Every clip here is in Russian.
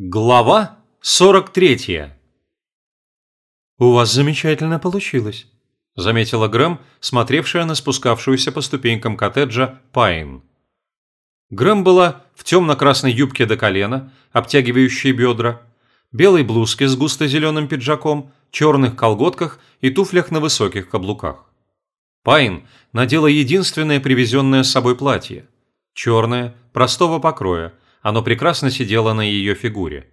Глава 43 «У вас замечательно получилось», – заметила Грэм, смотревшая на спускавшуюся по ступенькам коттеджа Пайн. Грэм была в темно-красной юбке до колена, обтягивающей бедра, белой блузке с густо-зеленым пиджаком, черных колготках и туфлях на высоких каблуках. Пайн надела единственное привезенное с собой платье – черное, простого покроя – оно прекрасно сидело на ее фигуре.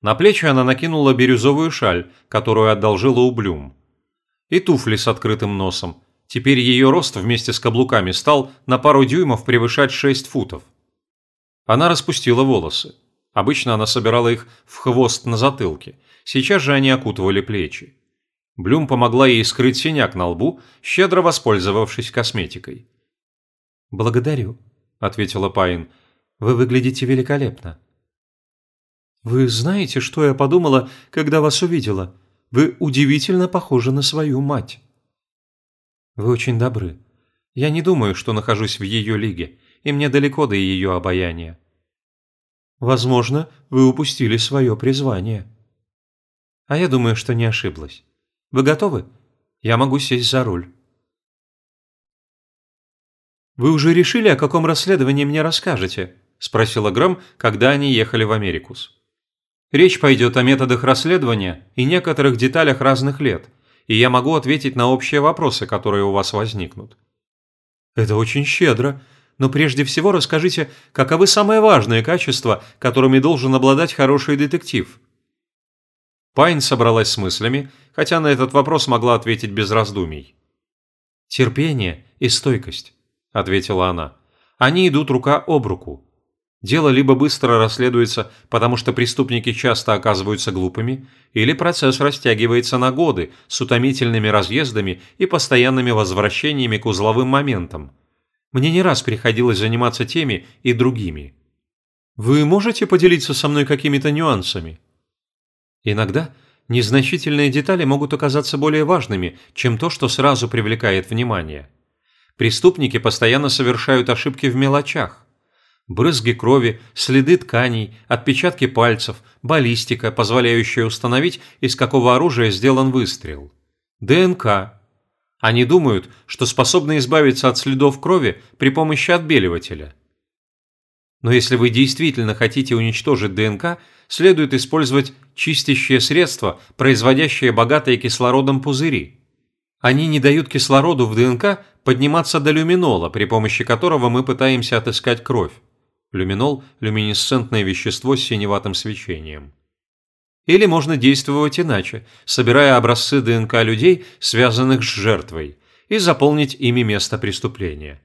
На плечи она накинула бирюзовую шаль, которую одолжила у Блюм. И туфли с открытым носом. Теперь ее рост вместе с каблуками стал на пару дюймов превышать 6 футов. Она распустила волосы. Обычно она собирала их в хвост на затылке. Сейчас же они окутывали плечи. Блюм помогла ей скрыть синяк на лбу, щедро воспользовавшись косметикой. «Благодарю», – ответила Пайн. Вы выглядите великолепно. Вы знаете, что я подумала, когда вас увидела? Вы удивительно похожи на свою мать. Вы очень добры. Я не думаю, что нахожусь в ее лиге, и мне далеко до ее обаяния. Возможно, вы упустили свое призвание. А я думаю, что не ошиблась. Вы готовы? Я могу сесть за руль. Вы уже решили, о каком расследовании мне расскажете? – спросила Грэм, когда они ехали в Америкус. «Речь пойдет о методах расследования и некоторых деталях разных лет, и я могу ответить на общие вопросы, которые у вас возникнут». «Это очень щедро, но прежде всего расскажите, каковы самые важные качества, которыми должен обладать хороший детектив?» Пайн собралась с мыслями, хотя на этот вопрос могла ответить без раздумий. «Терпение и стойкость», – ответила она. «Они идут рука об руку. Дело либо быстро расследуется, потому что преступники часто оказываются глупыми, или процесс растягивается на годы с утомительными разъездами и постоянными возвращениями к узловым моментам. Мне не раз приходилось заниматься теми и другими. Вы можете поделиться со мной какими-то нюансами? Иногда незначительные детали могут оказаться более важными, чем то, что сразу привлекает внимание. Преступники постоянно совершают ошибки в мелочах брызги крови, следы тканей, отпечатки пальцев, баллистика, позволяющая установить, из какого оружия сделан выстрел. ДНК. Они думают, что способны избавиться от следов крови при помощи отбеливателя. Но если вы действительно хотите уничтожить ДНК, следует использовать чистящее средство, производящее богатые кислородом пузыри. Они не дают кислороду в ДНК подниматься до люминола, при помощи которого мы пытаемся отыскать кровь. Люминол – люминесцентное вещество с синеватым свечением. Или можно действовать иначе, собирая образцы ДНК людей, связанных с жертвой, и заполнить ими место преступления.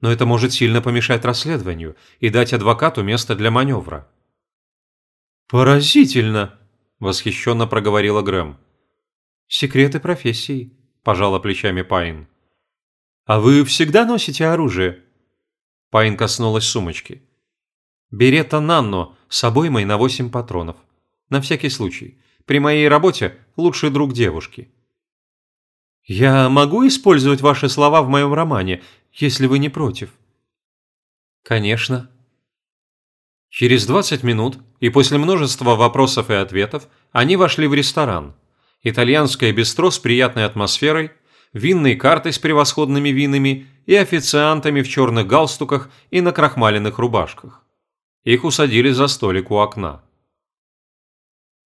Но это может сильно помешать расследованию и дать адвокату место для маневра. «Поразительно!» – восхищенно проговорила Грэм. «Секреты профессии», – пожала плечами Пайн. «А вы всегда носите оружие?» Пайн коснулась сумочки. Берета Нанно с обоймой на 8 патронов. На всякий случай. При моей работе лучший друг девушки. Я могу использовать ваши слова в моем романе, если вы не против? Конечно. Через 20 минут и после множества вопросов и ответов они вошли в ресторан. Итальянское бистро с приятной атмосферой, винной картой с превосходными винами и официантами в черных галстуках и на крахмаленных рубашках. Их усадили за столик у окна.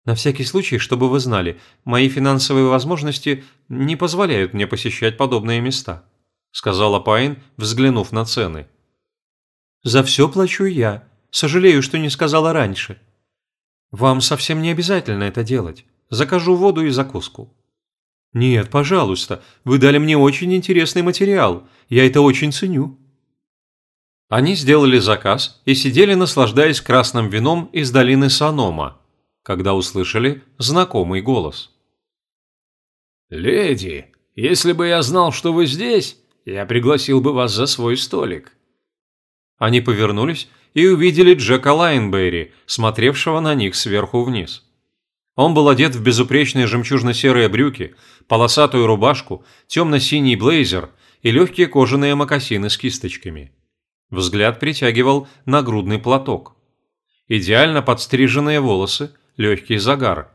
«На всякий случай, чтобы вы знали, мои финансовые возможности не позволяют мне посещать подобные места», сказала Пайн, взглянув на цены. «За все плачу я. Сожалею, что не сказала раньше. Вам совсем не обязательно это делать. Закажу воду и закуску». «Нет, пожалуйста, вы дали мне очень интересный материал. Я это очень ценю». Они сделали заказ и сидели, наслаждаясь красным вином из долины Санома, когда услышали знакомый голос. «Леди, если бы я знал, что вы здесь, я пригласил бы вас за свой столик». Они повернулись и увидели Джека Лайнберри, смотревшего на них сверху вниз. Он был одет в безупречные жемчужно-серые брюки, полосатую рубашку, темно-синий блейзер и легкие кожаные мокасины с кисточками. Взгляд притягивал нагрудный платок. Идеально подстриженные волосы, легкий загар.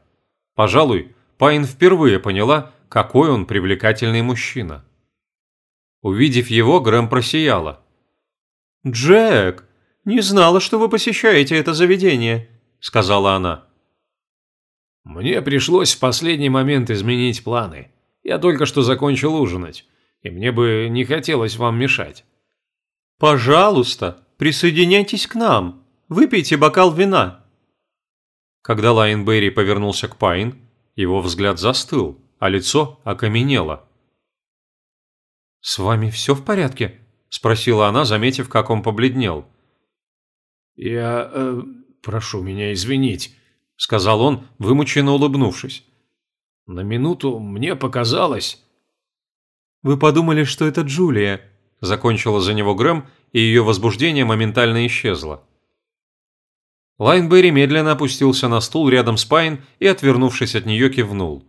Пожалуй, Пайн впервые поняла, какой он привлекательный мужчина. Увидев его, Грэм просияла. «Джек, не знала, что вы посещаете это заведение», – сказала она. «Мне пришлось в последний момент изменить планы. Я только что закончил ужинать, и мне бы не хотелось вам мешать». «Пожалуйста, присоединяйтесь к нам. Выпейте бокал вина». Когда Лайнберри повернулся к Пайн, его взгляд застыл, а лицо окаменело. «С вами все в порядке?» – спросила она, заметив, как он побледнел. «Я... Э, прошу меня извинить», – сказал он, вымученно улыбнувшись. «На минуту мне показалось...» «Вы подумали, что это Джулия», – закончила за него Грэм, и ее возбуждение моментально исчезло. Лайнберри медленно опустился на стул рядом с Пайн и, отвернувшись от нее, кивнул.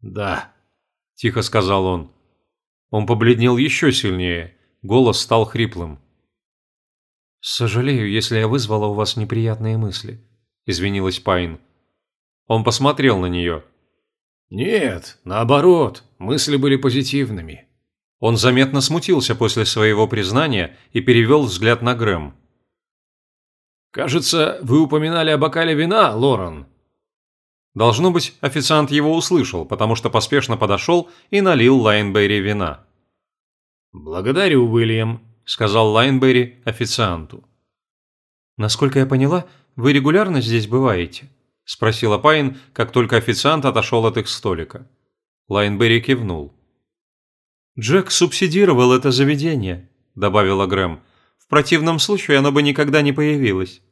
«Да», – тихо сказал он. Он побледнел еще сильнее, голос стал хриплым. «Сожалею, если я вызвала у вас неприятные мысли», – извинилась Пайн. Он посмотрел на нее. «Нет, наоборот, мысли были позитивными». Он заметно смутился после своего признания и перевел взгляд на Грэм. «Кажется, вы упоминали о бокале вина, Лорен?» Должно быть, официант его услышал, потому что поспешно подошел и налил Лайнберри вина. «Благодарю, Уильям», – сказал Лайнберри официанту. «Насколько я поняла, вы регулярно здесь бываете?» – спросила Пайн, как только официант отошел от их столика. Лайнберри кивнул. «Джек субсидировал это заведение», – добавила Грэм. «В противном случае оно бы никогда не появилось».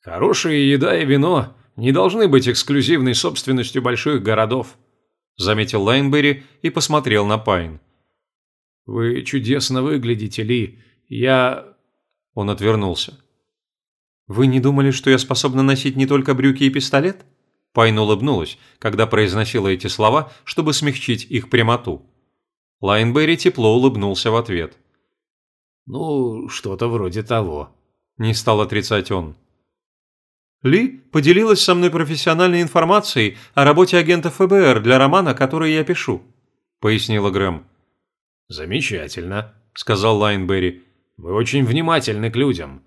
«Хорошая еда и вино не должны быть эксклюзивной собственностью больших городов», заметил Лайнберри и посмотрел на Пайн. «Вы чудесно выглядите, Ли. Я...» Он отвернулся. «Вы не думали, что я способна носить не только брюки и пистолет?» Пайн улыбнулась, когда произносила эти слова, чтобы смягчить их прямоту. Лайнберри тепло улыбнулся в ответ. «Ну, что-то вроде того», – не стал отрицать он. Ли поделилась со мной профессиональной информацией о работе агента ФБР для романа, который я пишу», – пояснила Грэм. «Замечательно», – сказал Лайнберри. «Вы очень внимательны к людям».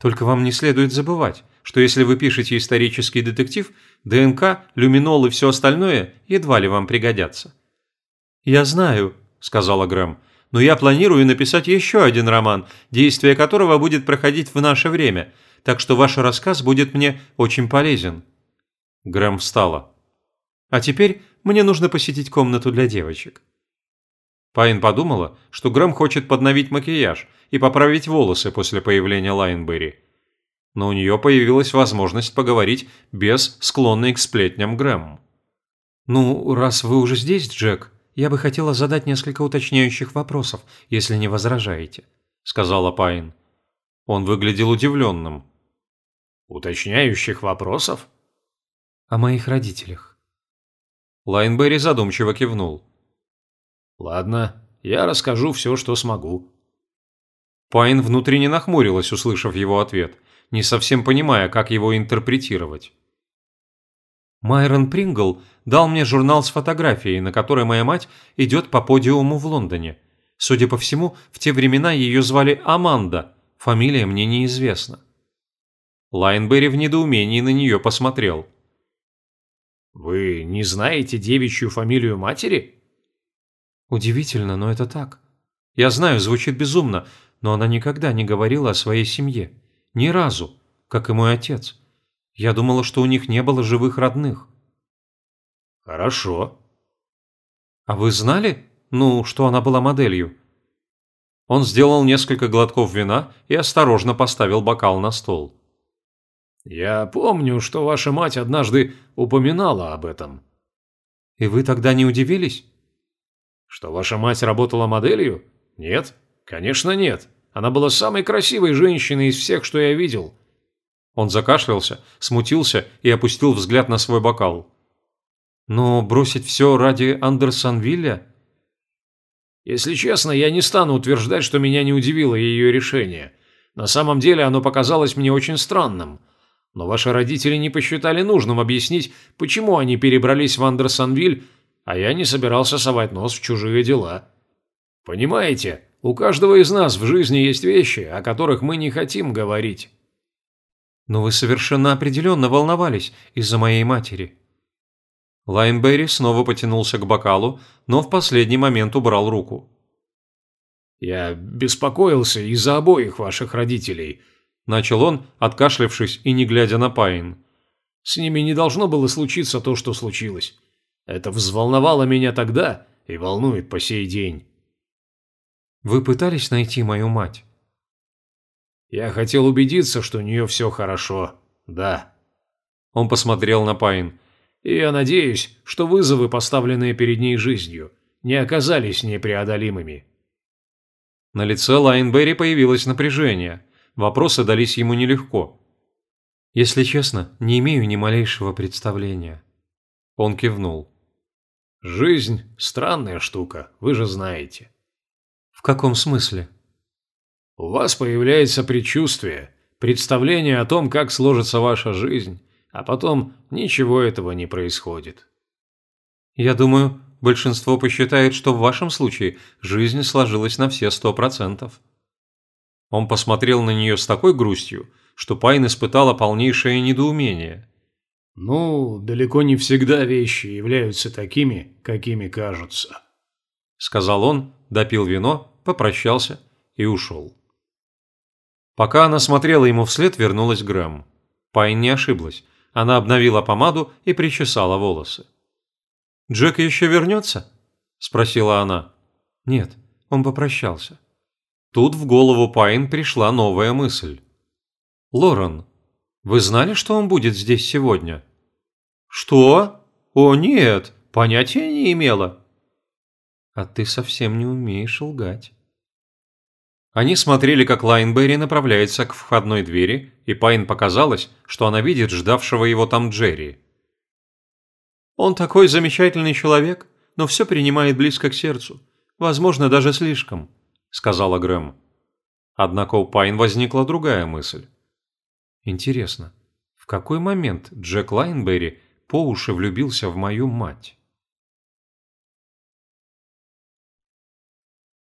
«Только вам не следует забывать, что если вы пишете исторический детектив, ДНК, люминол и все остальное едва ли вам пригодятся». «Я знаю», – сказала Грэм, – «но я планирую написать еще один роман, действие которого будет проходить в наше время – так что ваш рассказ будет мне очень полезен». Грэм встала. «А теперь мне нужно посетить комнату для девочек». Пайн подумала, что Грэм хочет подновить макияж и поправить волосы после появления Лайнберри. Но у нее появилась возможность поговорить без склонной к сплетням Грэм. «Ну, раз вы уже здесь, Джек, я бы хотела задать несколько уточняющих вопросов, если не возражаете», – сказала Пайн. Он выглядел удивленным. Уточняющих вопросов? О моих родителях. Лайнберри задумчиво кивнул. Ладно, я расскажу все, что смогу. Пайн внутренне нахмурилась, услышав его ответ, не совсем понимая, как его интерпретировать. Майрон Прингл дал мне журнал с фотографией, на которой моя мать идет по подиуму в Лондоне. Судя по всему, в те времена ее звали Аманда, фамилия мне неизвестна. Лайнберри в недоумении на нее посмотрел. «Вы не знаете девичью фамилию матери?» «Удивительно, но это так. Я знаю, звучит безумно, но она никогда не говорила о своей семье. Ни разу, как и мой отец. Я думала, что у них не было живых родных». «Хорошо». «А вы знали, ну, что она была моделью?» Он сделал несколько глотков вина и осторожно поставил бокал на стол. Я помню, что ваша мать однажды упоминала об этом. И вы тогда не удивились? Что ваша мать работала моделью? Нет, конечно нет. Она была самой красивой женщиной из всех, что я видел. Он закашлялся, смутился и опустил взгляд на свой бокал. Но бросить все ради Андерсонвилля? Если честно, я не стану утверждать, что меня не удивило ее решение. На самом деле оно показалось мне очень странным. Но ваши родители не посчитали нужным объяснить, почему они перебрались в Андерсонвиль, а я не собирался совать нос в чужие дела. Понимаете, у каждого из нас в жизни есть вещи, о которых мы не хотим говорить. Но вы совершенно определенно волновались из-за моей матери. Лайнберри снова потянулся к бокалу, но в последний момент убрал руку. «Я беспокоился из-за обоих ваших родителей», – начал он, откашлявшись и не глядя на Пайн. «С ними не должно было случиться то, что случилось. Это взволновало меня тогда и волнует по сей день». «Вы пытались найти мою мать?» «Я хотел убедиться, что у нее все хорошо, да». Он посмотрел на Пайн. «И я надеюсь, что вызовы, поставленные перед ней жизнью, не оказались непреодолимыми». На лице Лайнберри появилось напряжение. Вопросы дались ему нелегко. «Если честно, не имею ни малейшего представления». Он кивнул. «Жизнь – странная штука, вы же знаете». «В каком смысле?» «У вас появляется предчувствие, представление о том, как сложится ваша жизнь, а потом ничего этого не происходит». «Я думаю, Большинство посчитает, что в вашем случае жизнь сложилась на все сто процентов. Он посмотрел на нее с такой грустью, что Пайн испытала полнейшее недоумение. «Ну, далеко не всегда вещи являются такими, какими кажутся», – сказал он, допил вино, попрощался и ушел. Пока она смотрела ему вслед, вернулась Грэм. Пайн не ошиблась. Она обновила помаду и причесала волосы. «Джек еще вернется?» – спросила она. «Нет, он попрощался». Тут в голову Пайн пришла новая мысль. «Лорен, вы знали, что он будет здесь сегодня?» «Что? О, нет, понятия не имела». «А ты совсем не умеешь лгать». Они смотрели, как Лайнберри направляется к входной двери, и Пайн показалось, что она видит ждавшего его там Джерри. Он такой замечательный человек, но все принимает близко к сердцу. Возможно, даже слишком», – сказала Грэм. Однако у Пайн возникла другая мысль. «Интересно, в какой момент Джек Лайнберри по уши влюбился в мою мать?»